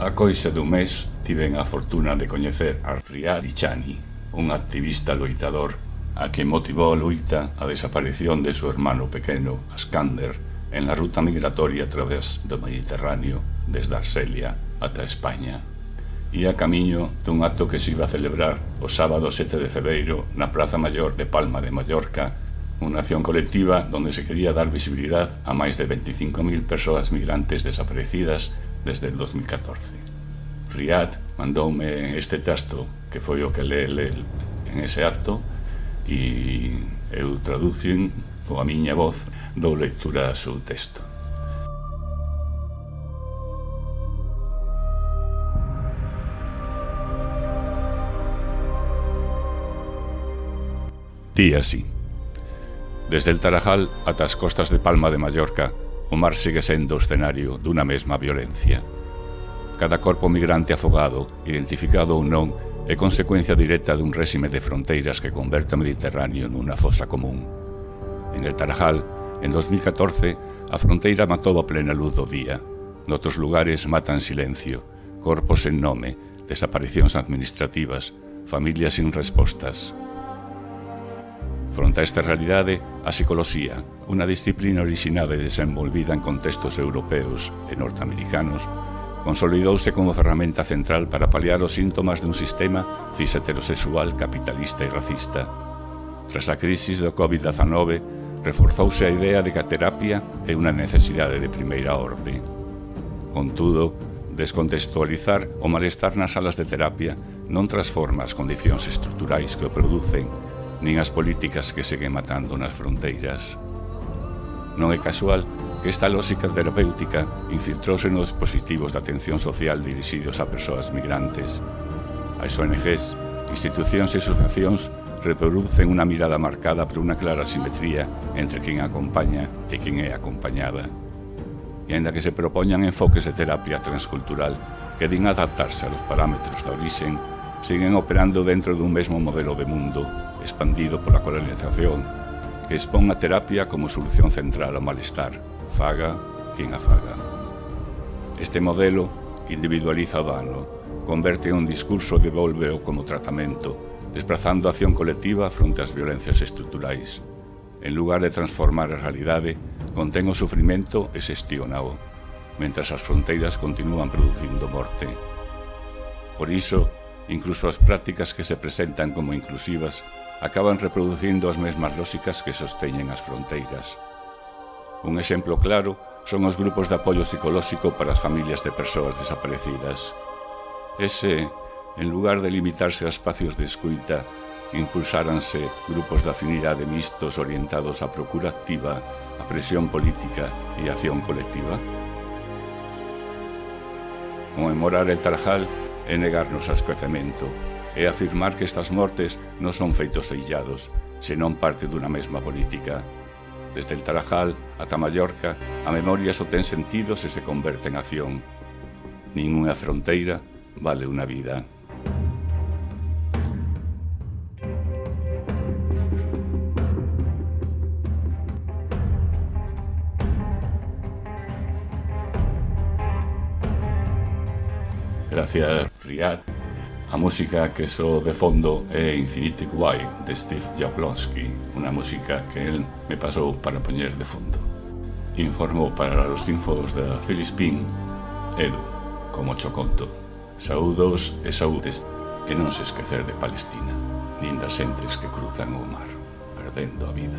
A coisa dun mes tiven a fortuna de coñecer a Riad Ichani, un activista loitador a que motivou a loita a desaparición de seu hermano pequeno, Askander, en la ruta migratoria a través do Mediterráneo desde Arcelia ata España. a camiño dun acto que se iba a celebrar o sábado 7 de febreiro na Plaza Mayor de Palma de Mallorca, unha acción colectiva donde se quería dar visibilidade a máis de 25.000 persoas migrantes desaparecidas desde el 2014. Riad mandoume este texto que foi o que le, le en ese acto e eu traducen coa miña voz dou lectura a seu texto. Día así. Desde el Tarajal ata as costas de Palma de Mallorca, o mar segue sendo o escenario dunha mesma violencia. Cada corpo migrante afogado, identificado ou non, é consecuencia directa dun réxime de fronteiras que converte o Mediterráneo nunha fosa común. En el Tarajal, en 2014, a fronteira matou a plena luz do día. Noutros lugares matan silencio, corpos en nome, desaparicións administrativas, familias sin respostas afronta esta realidade a psicoloxía, unha disciplina orixinada e desenvolvida en contextos europeos e norteamericanos, consolidouse como ferramenta central para paliar os síntomas dun sistema cis heterosexual, capitalista e racista. Tras a crisis do COVID-19, reforzouse a idea de que a terapia é unha necesidade de primeira orde. Contudo, descontextualizar o malestar nas salas de terapia non transforma as condicións estruturais que o producen nin as políticas que seguen matando nas fronteiras. Non é casual que esta lógica terapéutica infiltrouse nos dispositivos de atención social dirixidos a persoas migrantes. As ONGs, institucións e asociacións reproducen unha mirada marcada por unha clara simetría entre quen acompaña e quen é acompañada. E ainda que se propoñan enfoques de terapia transcultural que din adaptarse aos parámetros da orixen, siguen operando dentro dun mesmo modelo de mundo expandido pola colonización que expón a terapia como solución central ao malestar, faga quien a faga. Este modelo individualiza o dano, converte un discurso de volveo como tratamento, desplazando a acción colectiva fronte ás violencias estruturais. En lugar de transformar a realidade, contén o sufrimento e xestionao, mentras as fronteiras continúan producindo morte. Por iso, Incluso as prácticas que se presentan como inclusivas acaban reproducindo as mesmas lóxicas que sosteñen as fronteiras. Un exemplo claro son os grupos de apoio psicolóxico para as familias de persoas desaparecidas. Ese, en lugar de limitarse a espacios de escuita, impulsáranse grupos de afinidade mistos orientados á procura activa, a presión política e a acción colectiva? Conmemorar el Tarjal e negarnos a escoecemento e afirmar que estas mortes non son feitos eillados, senón parte dunha mesma política. Desde el Tarajal ata Mallorca, a memoria só ten sentido se se converte en acción. Ninguna fronteira vale unha vida. Gracias, Riad. A música que so de fondo é Infinity Kuwait de Steve Jablonski, unha música que el me pasou para poñer de fondo. Informou para os infos da Filispín, Edu, como cho conto. Saúdos e saúdes e non se esquecer de Palestina, nin das entes que cruzan o mar, perdendo a vida.